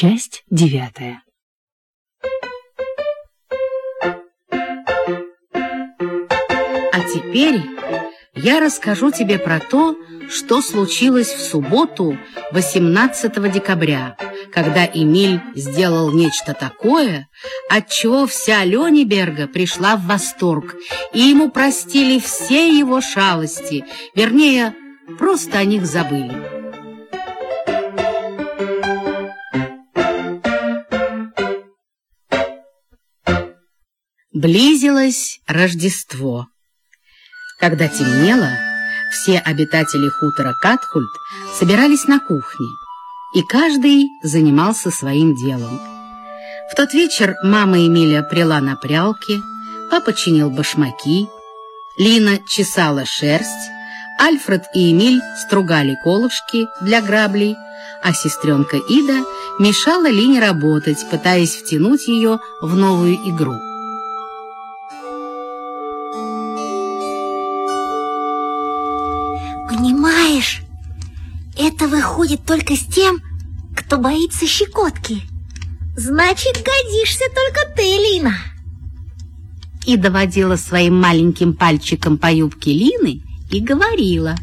Часть девятая. А теперь я расскажу тебе про то, что случилось в субботу 18 декабря, когда Эмиль сделал нечто такое, от чего вся Лёниберга пришла в восторг, и ему простили все его шалости, вернее, просто о них забыли. Близилось Рождество. Когда темнело, все обитатели хутора Катхульт собирались на кухне, и каждый занимался своим делом. В тот вечер мама Эмиля прила на прялке, папа чинил башмаки, Лина чесала шерсть, Альфред и Эмиль стругали колышки для граблей, а сестренка Ида мешала Лине работать, пытаясь втянуть ее в новую игру. Выходит только с тем, кто боится щекотки. Значит, годишься только ты, Лина. И доводила своим маленьким пальчиком по юбке Лины и говорила.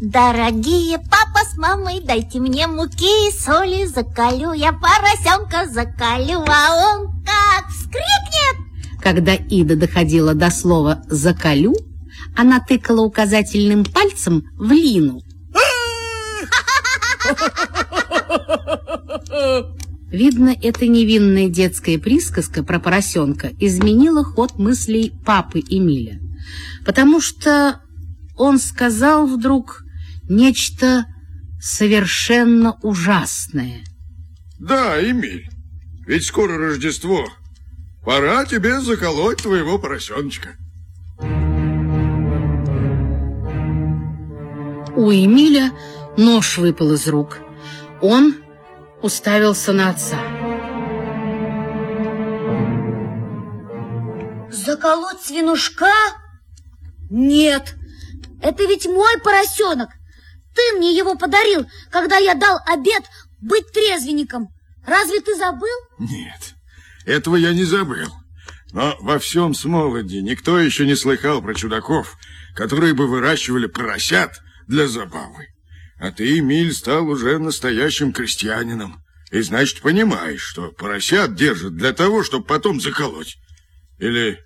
Дорогие папа с мамой, дайте мне муки и соли, закалю я поросенка, закалю, а он как вскрикнет. Когда Ида доходила до слова «закалю», она тыкала указательным пальцем в Лину. Видно, эта невинная детская присказка про поросенка изменила ход мыслей папы Эмиля, потому что он сказал вдруг нечто совершенно ужасное. Да, Эмиль, ведь скоро Рождество. Пора тебе заколоть твоего поросеночка. У Эмиля нож выпал из рук. Он уставился на отца. Заколоть свинушка? Нет, это ведь мой поросенок. Ты мне его подарил, когда я дал обед быть трезвенником. Разве ты забыл? Нет, этого я не забыл. Но во всем Смолоде никто еще не слыхал про чудаков, которые бы выращивали поросят для забавы. А ты, Эмиль, стал уже настоящим крестьянином. И, значит, понимаешь, что поросят держат для того, чтобы потом заколоть. Или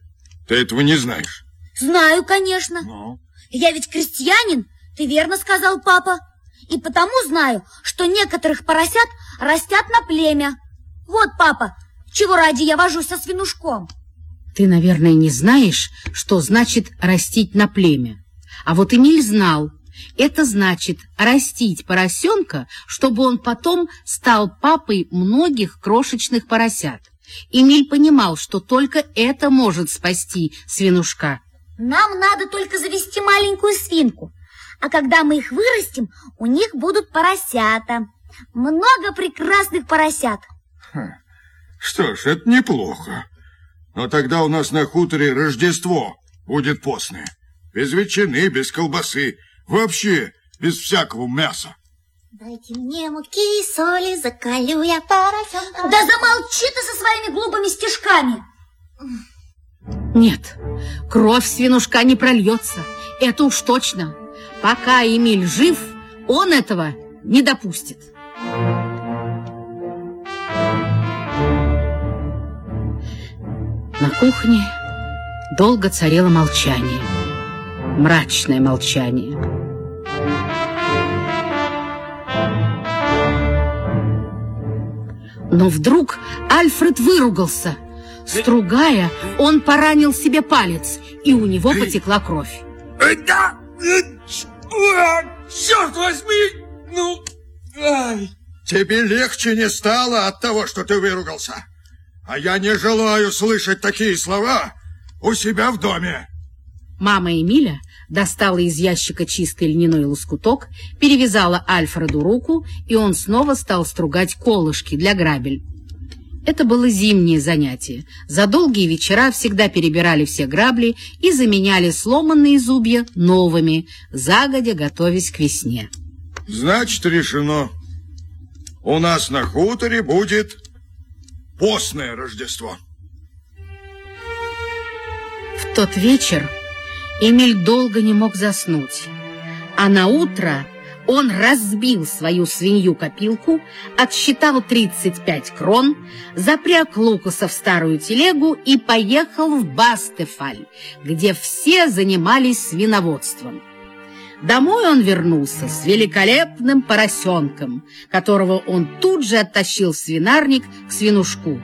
ты этого не знаешь? Знаю, конечно. Ну? Я ведь крестьянин, ты верно сказал, папа. И потому знаю, что некоторых поросят растят на племя. Вот, папа, чего ради я вожусь со свинушком. Ты, наверное, не знаешь, что значит растить на племя. А вот Эмиль знал, это значит растить поросенка, чтобы он потом стал папой многих крошечных поросят. Эмиль понимал, что только это может спасти свинушка. Нам надо только завести маленькую свинку, а когда мы их вырастим, у них будут поросята. Много прекрасных поросят. Ха. Что ж, это неплохо. Но тогда у нас на хуторе Рождество будет постное. Без ветчины, без колбасы, Вообще без всякого мяса. Дайте мне муки и соли, закалю я поросенка. Да замолчи ты со своими глупыми стишками. Нет, кровь свинушка не прольется. Это уж точно. Пока Эмиль жив, он этого не допустит. На кухне долго царило молчание. Мрачное молчание. Но вдруг Альфред выругался. Стругая, он поранил себе палец, и у него потекла кровь. Да! Черт возьми! Ну, ай! Тебе легче не стало от того, что ты выругался. А я не желаю слышать такие слова у себя в доме. Мама Эмиля достала из ящика чистый льняной лоскуток, перевязала Альфреду руку, и он снова стал стругать колышки для грабель. Это было зимнее занятие. За долгие вечера всегда перебирали все грабли и заменяли сломанные зубья новыми, загодя готовясь к весне. Значит, решено. у нас на хуторе будет постное Рождество. В тот вечер Эмиль долго не мог заснуть, а на утро он разбил свою свинью-копилку, отсчитал 35 крон, запряг Лукаса в старую телегу и поехал в Бастефаль, где все занимались свиноводством. Домой он вернулся с великолепным поросенком, которого он тут же оттащил в свинарник к свинушку,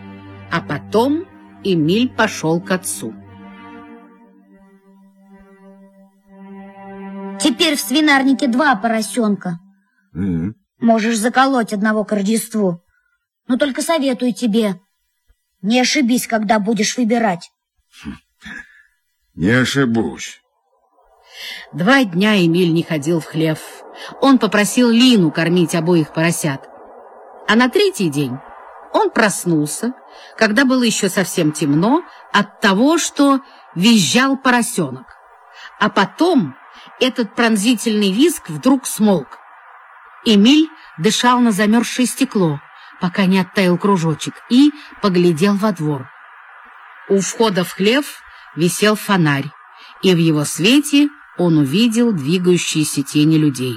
а потом Эмиль пошел к отцу. Теперь в свинарнике два поросенка. М. Можешь заколоть одного к Рождеству. Но только советую тебе, не ошибись, когда будешь выбирать. Не ошибусь. Два дня Эмиль не ходил в хлев. Он попросил Лину кормить обоих поросят. А на третий день он проснулся, когда было еще совсем темно, от того, что визжал поросенок. А потом этот пронзительный визг вдруг смолк. Эмиль дышал на замерзшее стекло, пока не оттаял кружочек, и поглядел во двор. У входа в хлев висел фонарь, и в его свете он увидел двигающиеся тени людей.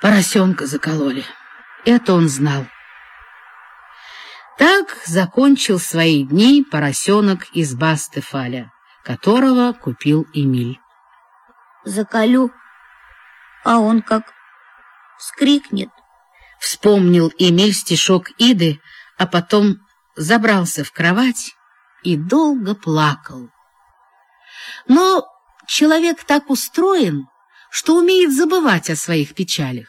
Поросенка закололи. Это он знал. Так закончил свои дни поросенок из Бастефаля, которого купил Эмиль. Заколю, а он как скрикнет. Вспомнил Эмиль стишок Иды, а потом забрался в кровать и долго плакал. Но человек так устроен, что умеет забывать о своих печалях,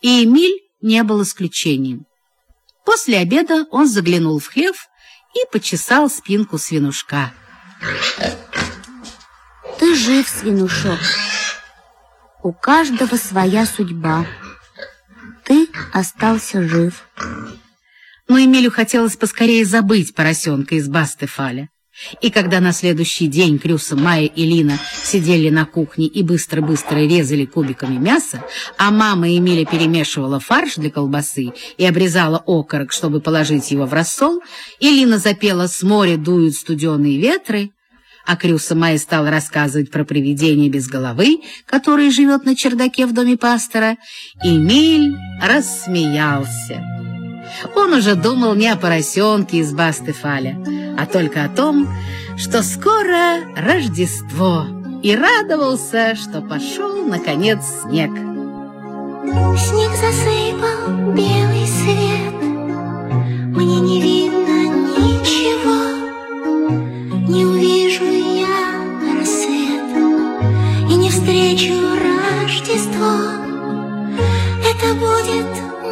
и Эмиль не был исключением. После обеда он заглянул в хлев и почесал спинку свинушка. Жив, свинушок. У каждого своя судьба. Ты остался жив. Но Эмилю хотелось поскорее забыть поросенка из Бастефаля. И когда на следующий день Крюса, Майя и Лина сидели на кухне и быстро-быстро резали кубиками мясо, а мама Эмиля перемешивала фарш для колбасы и обрезала окорок, чтобы положить его в рассол, и Лина запела «С моря дуют студеные ветры», а Крюса Майя стала рассказывать про привидение без головы, которое живет на чердаке в доме пастора, Эмиль рассмеялся. Он уже думал не о поросенке из Бастефаля, а только о том, что скоро Рождество, и радовался, что пошел, наконец, снег. Снег засыпал белый свет Мне не видно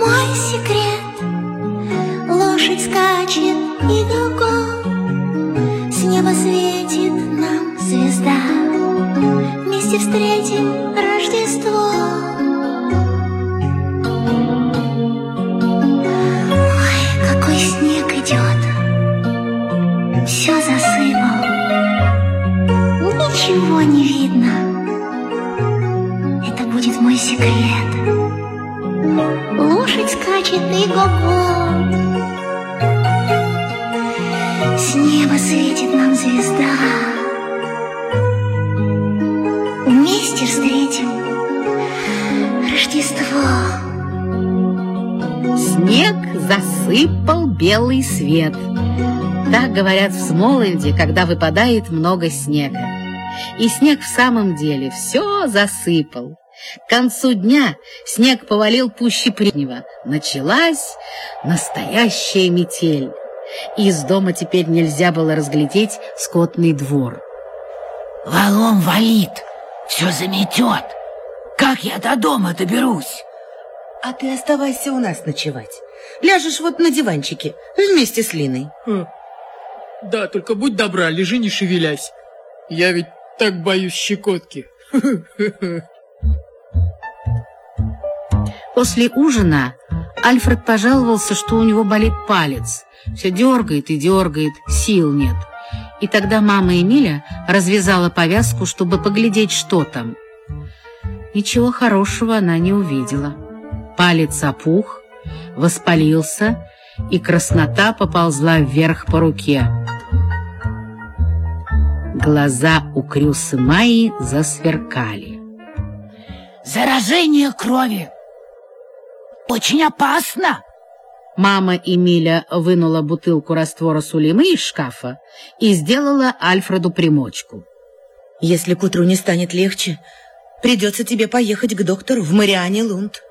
мой секрет. Лошадь скачет и гугом С неба светит нам звезда. Вместе встретим Рождество. Ой, какой снег идет. Все засыпал. Ничего не видно. Это будет мой секрет Скачет и го-го С неба светит нам звезда Вместе встретим Рождество Снег засыпал белый свет. Так говорят в Смоланде, когда выпадает много снега. И снег в самом деле все засыпал. К концу дня снег повалил пуще прежнего. Началась настоящая метель. Из дома теперь нельзя было разглядеть скотный двор. Валом валит, все заметет. Как я до дома доберусь? А ты оставайся у нас ночевать. Ляжешь вот на диванчике вместе с Линой. Хм. Да, только будь добра, лежи не шевелясь. Я ведь так боюсь щекотки. После ужина Альфред пожаловался, что у него болит палец. Все дергает и дергает, сил нет. И тогда мама Эмиля развязала повязку, чтобы поглядеть, что там. Ничего хорошего она не увидела. Палец опух, воспалился, и краснота поползла вверх по руке. Глаза у Крюсы Майи засверкали. Заражение крови. Очень опасно. Мама Эмиля вынула бутылку раствора сулимы из шкафа и сделала Альфреду примочку. Если к утру не станет легче, придется тебе поехать к доктору в Мариане Лунд.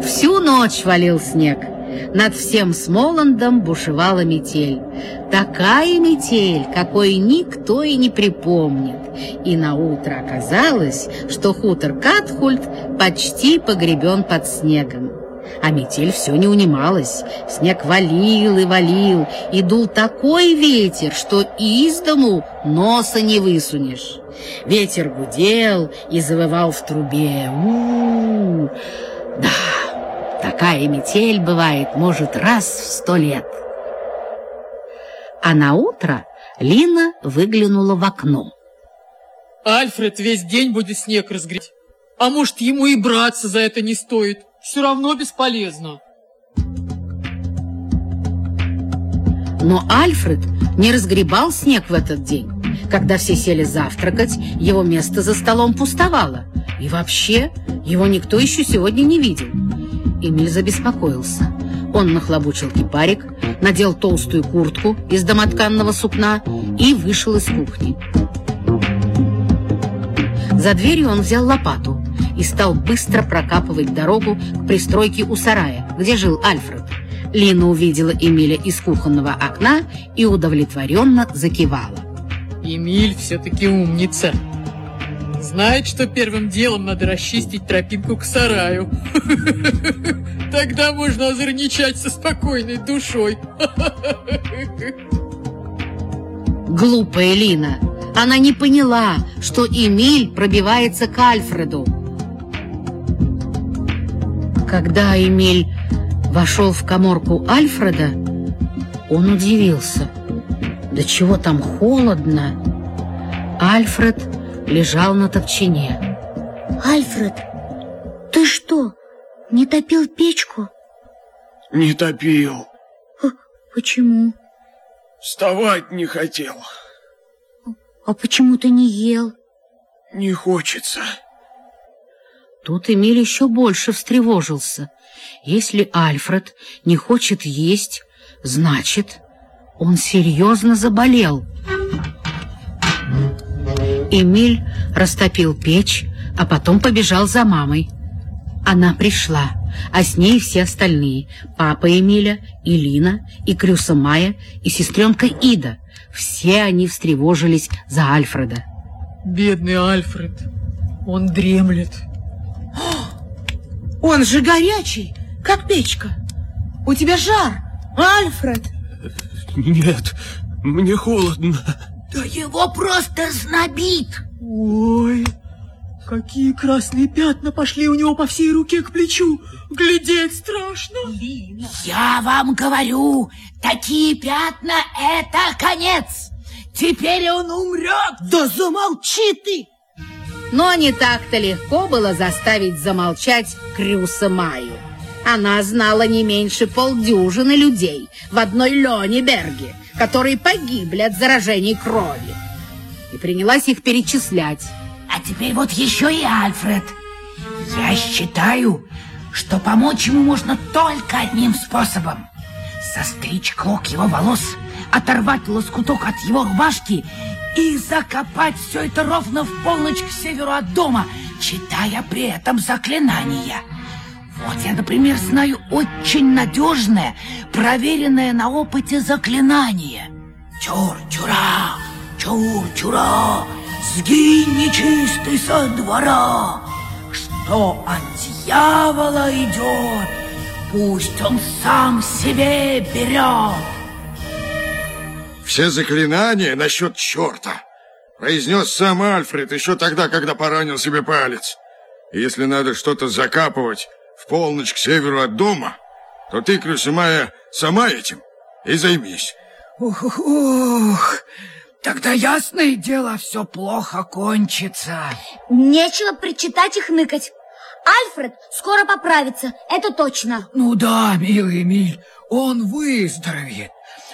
Всю ночь валил снег. Над всем Смоландом бушевала метель. Такая метель, какой никто и не припомнит. И на утро оказалось, что хутор Катхульт почти погребен под снегом. А метель все не унималась. Снег валил и валил, и дул такой ветер, что из дому носа не высунешь. Ветер гудел и завывал в трубе. У -у -у. Да, такая метель бывает, может, раз в сто лет. А на утро Лина выглянула в окно. Альфред весь день будет снег разгреть. А может, ему и браться за это не стоит. Все равно бесполезно. Но Альфред не разгребал снег в этот день. Когда все сели завтракать, его место за столом пустовало. И вообще, его никто еще сегодня не видел. Эмиль забеспокоился. Он нахлобучил кипарик, надел толстую куртку из домотканного сукна и вышел из кухни. За дверью он взял лопату и стал быстро прокапывать дорогу к пристройке у сарая, где жил Альфред. Лина увидела Эмиля из кухонного окна и удовлетворенно закивала. Эмиль все-таки умница. Знает, что первым делом надо расчистить тропинку к сараю. Тогда можно озорничать со спокойной душой. Глупая Лина. Она не поняла, что Эмиль пробивается к Альфреду. Когда Эмиль вошел в коморку Альфреда, он удивился. Да чего там холодно. Альфред лежал на топчине. Альфред, ты что, не топил печку? Не топил. Почему? Вставать не хотел. А почему ты не ел? Не хочется. Тут Эмиль еще больше встревожился. Если Альфред не хочет есть, значит, он серьезно заболел. Эмиль растопил печь, а потом побежал за мамой. Она пришла, а с ней все остальные. Папа Эмиля, и Лина, и Крюса Майя, и сестренка Ида. Все они встревожились за Альфреда. Бедный Альфред, он дремлет. Он же горячий, как печка. У тебя жар, Альфред. Нет, мне холодно. Да его просто знобит. Ой, какие красные пятна пошли у него по всей руке к плечу. Глядеть страшно. Я вам говорю, такие пятна — это конец. Теперь он умрет. Да замолчи ты! Но не так-то легко было заставить замолчать Крюса Майю. Она знала не меньше полдюжины людей в одной Лёнеберге, которые погибли от заражений крови. И принялась их перечислять. А теперь вот еще и Альфред. Я считаю, что помочь ему можно только одним способом. Состричь клок его волос, оторвать лоскуток от его рубашки и закопать все это ровно в полночь к северу от дома, читая при этом заклинания. Вот я, например, знаю очень надежное, проверенное на опыте заклинание. Чур-чура, чур-чура, сгинь нечистый со двора. Что от дьявола идет, пусть он сам себе берет. Все заклинания насчет черта произнес сам Альфред еще тогда, когда поранил себе палец. Если надо что-то закапывать в полночь к северу от дома, то ты, Крысымая, сама этим и займись. Ух, ух, Тогда ясное дело, все плохо кончится. Нечего причитать и хныкать. Альфред скоро поправится, это точно. Ну да, милый Эмиль, он выздоровеет.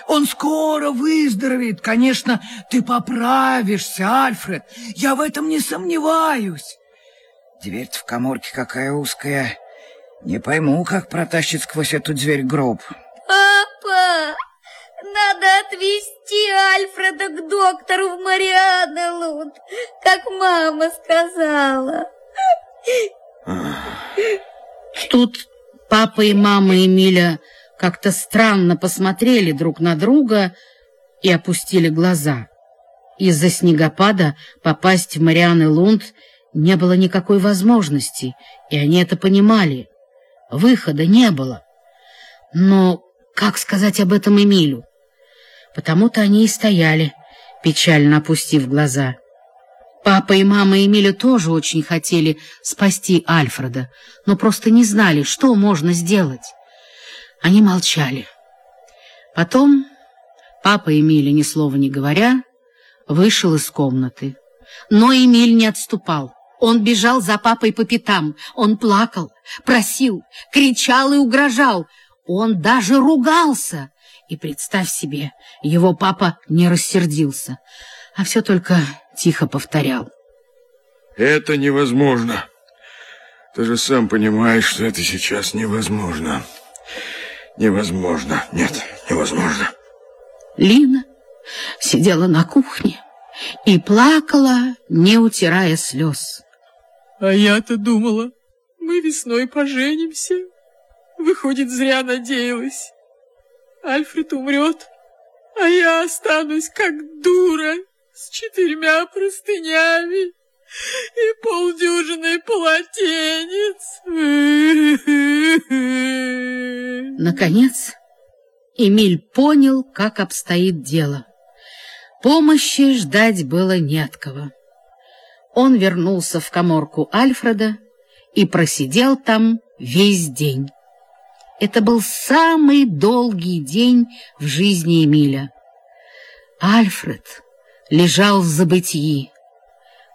Он скоро выздоровеет. Конечно, ты поправишься, Альфред. Я в этом не сомневаюсь. дверь в коморке какая узкая. Не пойму, как протащит сквозь эту дверь гроб. Папа, надо отвезти Альфреда к доктору в Марианне Лунд, как мама сказала. Тут папа и мама Эмиля как-то странно посмотрели друг на друга и опустили глаза. Из-за снегопада попасть в Марианы Лунд не было никакой возможности, и они это понимали. Выхода не было. Но как сказать об этом Эмилю? Потому-то они и стояли, печально опустив глаза. Папа и мама Эмиля тоже очень хотели спасти Альфреда, но просто не знали, что можно сделать. Они молчали. Потом папа Эмиля, ни слова не говоря, вышел из комнаты. Но Эмиль не отступал. Он бежал за папой по пятам. Он плакал, просил, кричал и угрожал. Он даже ругался. И представь себе, его папа не рассердился, а все только тихо повторял. Это невозможно. Ты же сам понимаешь, что это сейчас невозможно. Невозможно. Нет, невозможно. Лина сидела на кухне и плакала, не утирая слез. А я-то думала, мы весной поженимся. Выходит, зря надеялась. Альфред умрет, а я останусь как дура с четырьмя простынями и полдюжины полотенец. Наконец, Эмиль понял, как обстоит дело. Помощи ждать было не от кого. Он вернулся в коморку Альфреда и просидел там весь день. Это был самый долгий день в жизни Эмиля. Альфред лежал в забытии.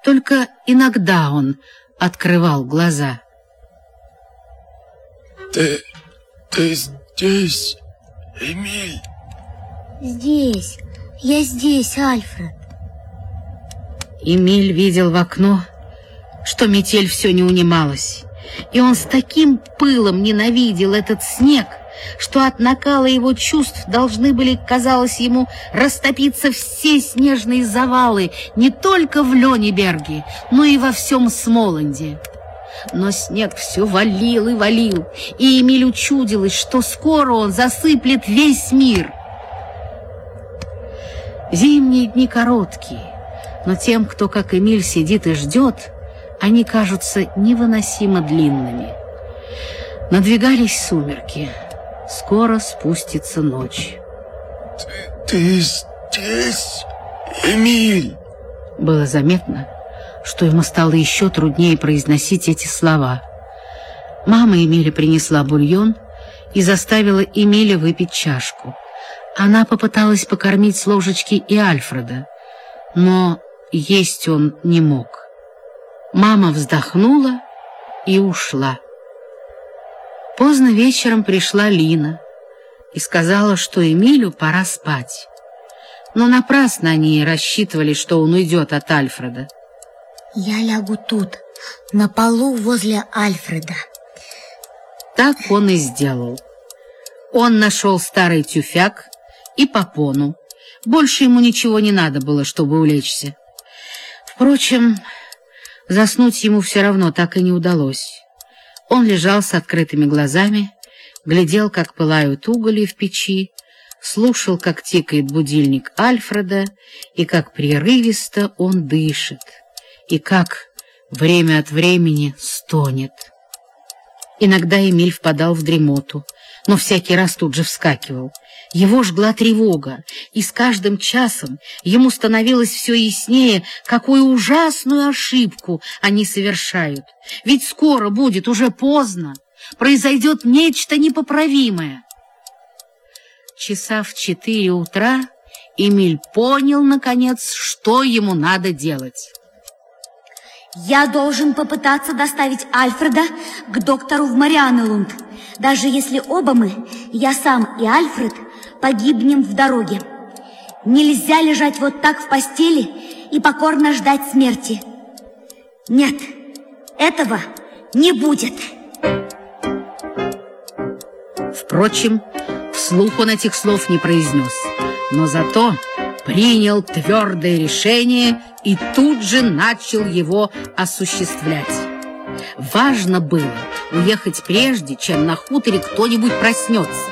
Только иногда он открывал глаза. Ты... ты здесь, Эмиль? Здесь, я здесь, Альфред. Эмиль видел в окно, что метель все не унималась, и он с таким пылом ненавидел этот снег, что от накала его чувств должны были, казалось ему, растопиться все снежные завалы не только в Лёнеберге, но и во всем Смоланде. Но снег все валил и валил, и Эмилю чудилось, что скоро он засыплет весь мир. Зимние дни короткие, но тем, кто, как Эмиль, сидит и ждет, они кажутся невыносимо длинными. Надвигались сумерки. Скоро спустится ночь. Ты, ты здесь, Эмиль? Было заметно, что ему стало еще труднее произносить эти слова. Мама Эмиля принесла бульон и заставила Эмиля выпить чашку. Она попыталась покормить с ложечки и Альфреда, но есть он не мог. Мама вздохнула и ушла. Поздно вечером пришла Лина и сказала, что Эмилю пора спать. Но напрасно они рассчитывали, что он уйдет от Альфреда. Я лягу тут, на полу возле Альфреда. Так он и сделал. Он нашел старый тюфяк и попону. Больше ему ничего не надо было, чтобы улечься. Впрочем, заснуть ему все равно так и не удалось. Он лежал с открытыми глазами, глядел, как пылают угли в печи, слушал, как тикает будильник Альфреда, и как прерывисто он дышит, и как время от времени стонет. Иногда Эмиль впадал в дремоту, но всякий раз тут же вскакивал. Его жгла тревога, и с каждым часом ему становилось все яснее, какую ужасную ошибку они совершают. Ведь скоро будет уже поздно, произойдет нечто непоправимое. Часа в четыре утра Эмиль понял, наконец, что ему надо делать. Я должен попытаться доставить Альфреда к доктору в Марианелунд, даже если оба мы, я сам и Альфред, погибнем в дороге. Нельзя лежать вот так в постели и покорно ждать смерти. Нет, этого не будет. Впрочем, вслух он этих слов не произнес, но зато принял твердое решение и тут же начал его осуществлять. Важно было уехать прежде, чем на хуторе кто-нибудь проснется,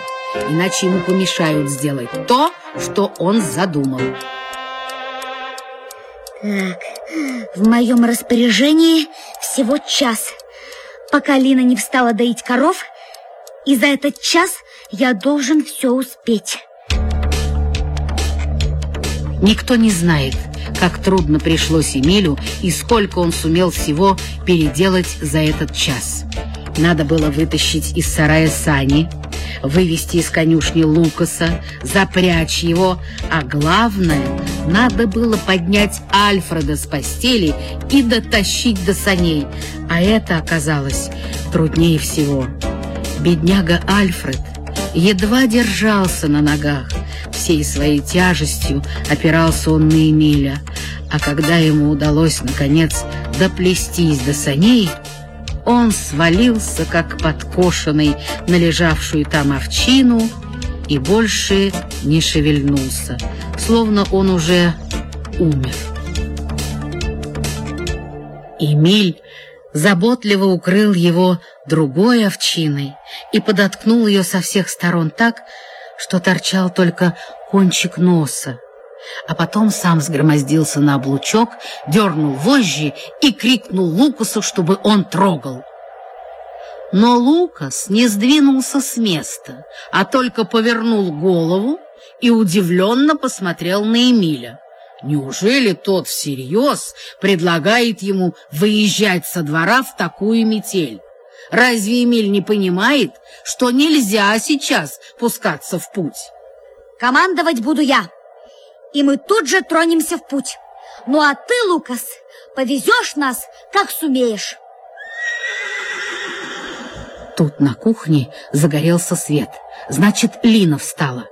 иначе ему помешают сделать то, что он задумал. Так, в моем распоряжении всего час, пока Лина не встала доить коров, и за этот час я должен все успеть. Никто не знает, как трудно пришлось Эмилю и сколько он сумел всего переделать за этот час. Надо было вытащить из сарая сани, вывести из конюшни Лукаса, запрячь его, а главное, надо было поднять Альфреда с постели и дотащить до саней, а это оказалось труднее всего. Бедняга Альфред едва держался на ногах, всей своей тяжестью опирался он на Эмиля, а когда ему удалось, наконец, доплестись до саней, он свалился, как подкошенный, на лежавшую там овчину и больше не шевельнулся, словно он уже умер. Эмиль заботливо укрыл его другой овчиной и подоткнул ее со всех сторон так, что торчал только кончик носа. А потом сам сгромоздился на облучок, дернул вожжи и крикнул Лукасу, чтобы он трогал. Но Лукас не сдвинулся с места, а только повернул голову и удивленно посмотрел на Эмиля. Неужели тот всерьез предлагает ему выезжать со двора в такую метель? Разве Эмиль не понимает, что нельзя сейчас пускаться в путь? Командовать буду я, и мы тут же тронемся в путь. Ну а ты, Лукас, повезешь нас, как сумеешь. Тут на кухне загорелся свет. Значит, Лина встала.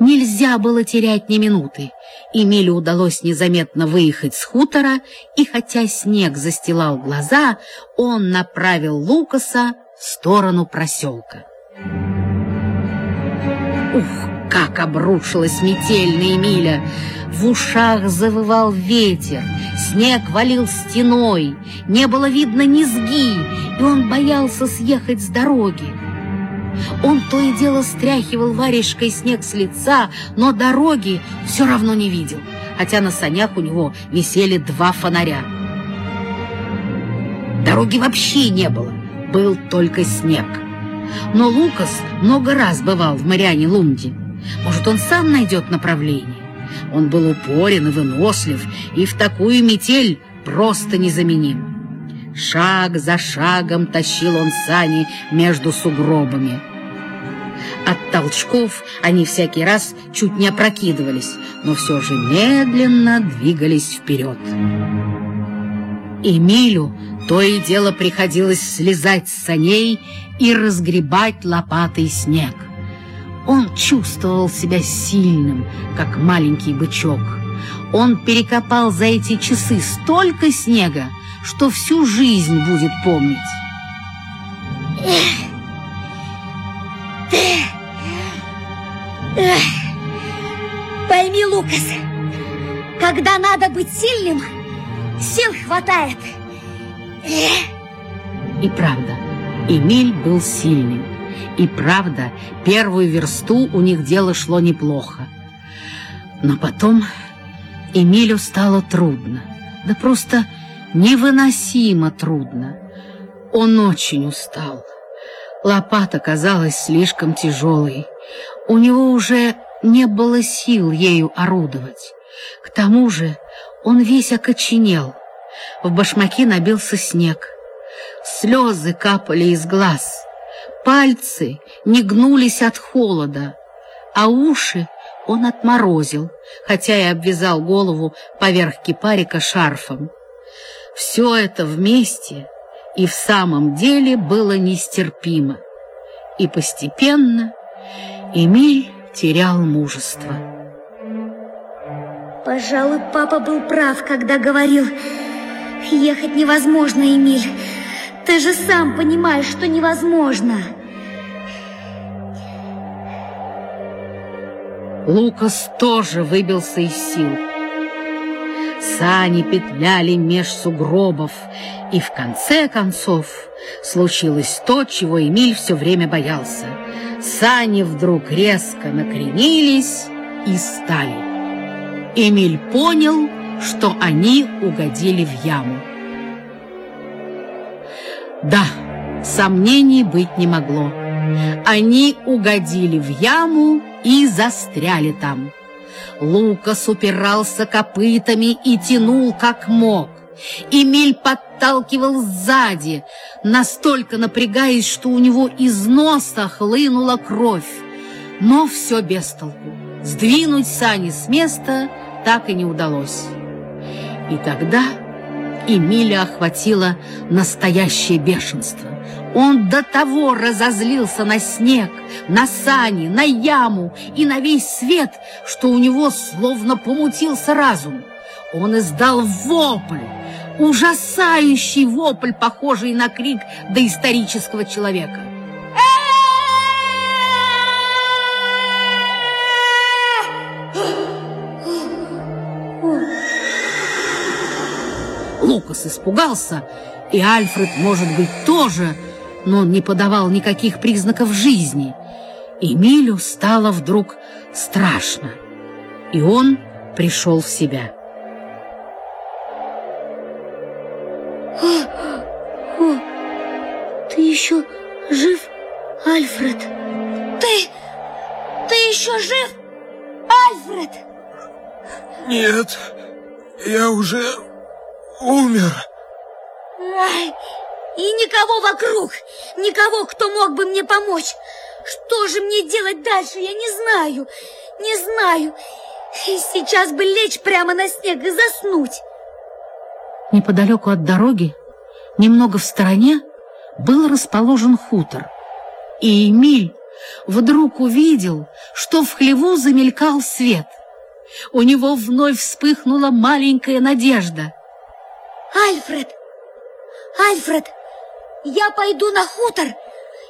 Нельзя было терять ни минуты. Эмилю удалось незаметно выехать с хутора, и хотя снег застилал глаза, он направил Лукаса в сторону проселка. Ух, как обрушилась метель на Эмиля! В ушах завывал ветер, снег валил стеной, не было видно низги, и он боялся съехать с дороги. Он то и дело стряхивал варежкой снег с лица, но дороги все равно не видел, хотя на санях у него висели два фонаря. Дороги вообще не было, был только снег. Но Лукас много раз бывал в Мариане Лунде. Может, он сам найдет направление. Он был упорен и вынослив, и в такую метель просто незаменим. Шаг за шагом тащил он сани между сугробами. От толчков они всякий раз чуть не опрокидывались, но все же медленно двигались вперед. Эмилю то и дело приходилось слезать с саней и разгребать лопатой снег. Он чувствовал себя сильным, как маленький бычок. Он перекопал за эти часы столько снега, что всю жизнь будет помнить. Пойми, Лукас, когда надо быть сильным, сил хватает. И правда, Эмиль был сильным. И правда, первую версту у них дело шло неплохо. Но потом Эмилю стало трудно. Да просто невыносимо трудно. Он очень устал. Лопата казалась слишком тяжелой. У него уже не было сил ею орудовать. К тому же он весь окоченел. В башмаке набился снег. Слезы капали из глаз. Пальцы не гнулись от холода, а уши он отморозил, хотя и обвязал голову поверх кипарика шарфом. Все это вместе и в самом деле было нестерпимо. И постепенно Эмиль терял мужество. Пожалуй, папа был прав, когда говорил, ехать невозможно, Эмиль. Ты же сам понимаешь, что невозможно. Лукас тоже выбился из сил. Сани петляли меж сугробов, и в конце концов случилось то, чего Эмиль все время боялся. Сани вдруг резко накренились и стали. Эмиль понял, что они угодили в яму. Да, сомнений быть не могло. Они угодили в яму и застряли там. Лукас упирался копытами и тянул как мог. Эмиль подталкивал сзади, настолько напрягаясь, что у него из носа хлынула кровь. Но все без толку. Сдвинуть сани с места так и не удалось. И тогда Эмиля охватило настоящее бешенство. Он до того разозлился на снег, на сани, на яму и на весь свет, что у него словно помутился разум. Он издал вопль, ужасающий вопль, похожий на крик доисторического человека. Лукас испугался, и Альфред, может быть, тоже, но он не подавал никаких признаков жизни. Эмилю стало вдруг страшно, и он пришел в себя. О, о, ты еще жив, Альфред? Ты, ты еще жив, Альфред? Нет, я уже умер. И никого вокруг, никого, кто мог бы мне помочь. Что же мне делать дальше, я не знаю, не знаю. И сейчас бы лечь прямо на снег и заснуть. Неподалеку от дороги, немного в стороне, был расположен хутор. И Эмиль вдруг увидел, что в хлеву замелькал свет. У него вновь вспыхнула маленькая надежда — Альфред! Альфред! Я пойду на хутор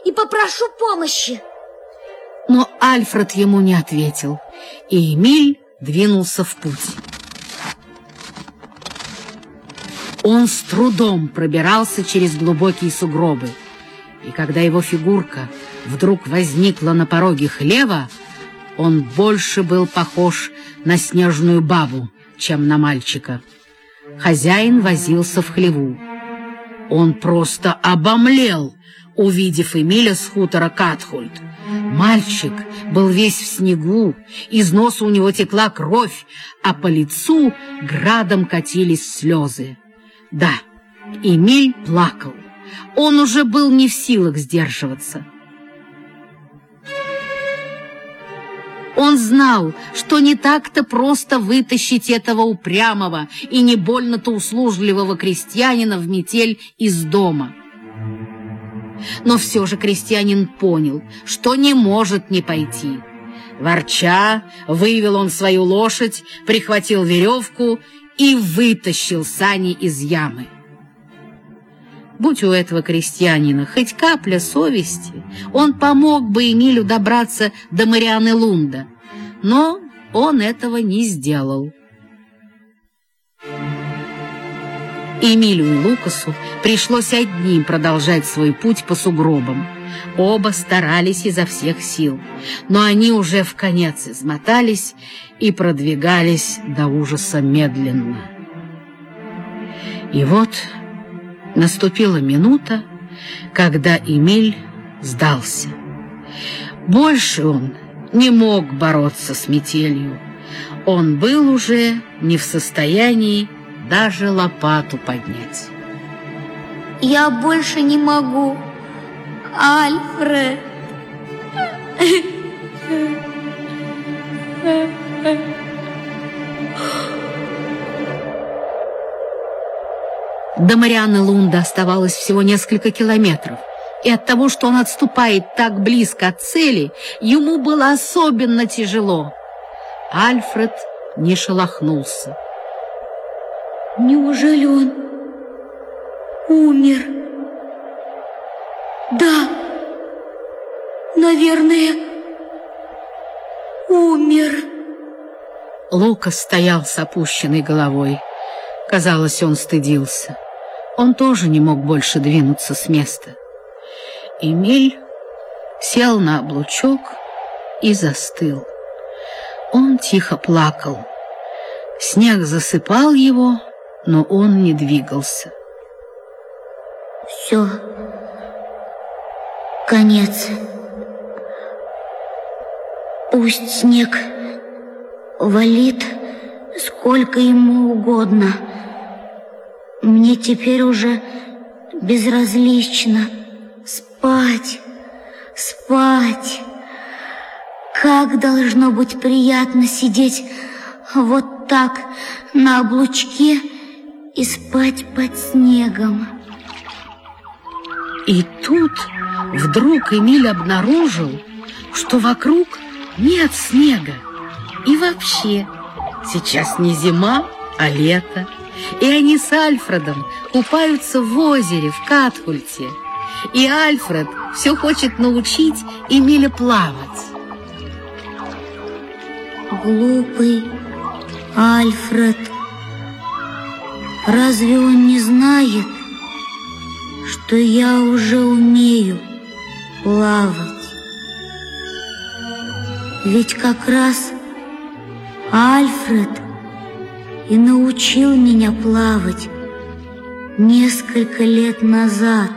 и попрошу помощи. Но Альфред ему не ответил, и Эмиль двинулся в путь. Он с трудом пробирался через глубокие сугробы, и когда его фигурка вдруг возникла на пороге хлева, он больше был похож на снежную бабу, чем на мальчика. Хозяин возился в хлеву. Он просто обомлел, увидев Эмиля с хутора Катхульт. Мальчик был весь в снегу, из носа у него текла кровь, а по лицу градом катились слезы. Да, Эмиль плакал. Он уже был не в силах сдерживаться. Он знал, что не так-то просто вытащить этого упрямого и не больно-то услужливого крестьянина в метель из дома. Но все же крестьянин понял, что не может не пойти. Ворча, вывел он свою лошадь, прихватил веревку и вытащил сани из ямы. Будь у этого крестьянина хоть капля совести, он помог бы Эмилю добраться до Марианы Лунда. Но он этого не сделал. Эмилю и Лукасу пришлось одним продолжать свой путь по сугробам. Оба старались изо всех сил, но они уже в конец измотались и продвигались до ужаса медленно. И вот Наступила минута, когда Эмиль сдался. Больше он не мог бороться с метелью. Он был уже не в состоянии даже лопату поднять. «Я больше не могу, Альфред!» До Марианы Лунда оставалось всего несколько километров – и от того, что он отступает так близко от цели, ему было особенно тяжело. Альфред не шелохнулся. Неужели он умер? Да, наверное, умер. Лукас стоял с опущенной головой. Казалось, он стыдился. Он тоже не мог больше двинуться с места. Эмиль сел на облучок и застыл. Он тихо плакал. Снег засыпал его, но он не двигался. Все. Конец. Пусть снег валит сколько ему угодно. Мне теперь уже безразлично. Спать, спать. Как должно быть приятно сидеть вот так на облучке и спать под снегом. И тут вдруг Эмиль обнаружил, что вокруг нет снега. И вообще, сейчас не зима, а лето. И они с Альфредом купаются в озере в Катхульте. И Альфред все хочет научить Эмиля плавать. Глупый Альфред. Разве он не знает, что я уже умею плавать? Ведь как раз Альфред и научил меня плавать несколько лет назад.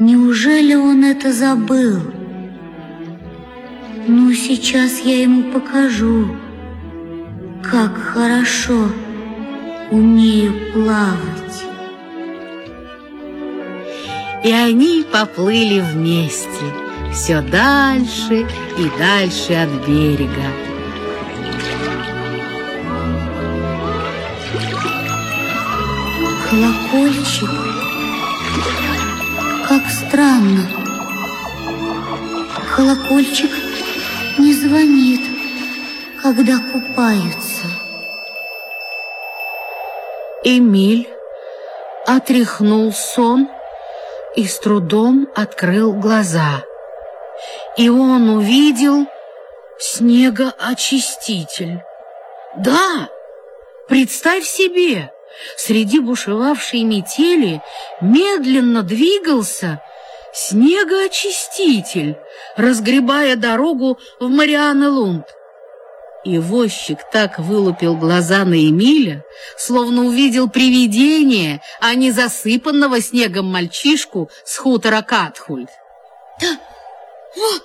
Неужели он это забыл? Ну, сейчас я ему покажу, как хорошо умею плавать. И они поплыли вместе, все дальше и дальше от берега. Колокольчик, как странно. Колокольчик не звонит, когда купаются. Эмиль отряхнул сон и с трудом открыл глаза. И он увидел снегоочиститель. Да, представь себе, среди бушевавшей метели медленно двигался снегоочиститель, разгребая дорогу в Марианы-Лунд. И возчик так вылупил глаза на Эмиля, словно увидел привидение, а не засыпанного снегом мальчишку с хутора Катхульт. Да, о,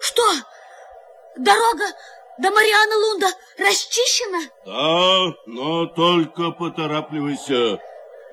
что? Дорога до Марианы Лунда расчищена? Да, но только поторапливайся.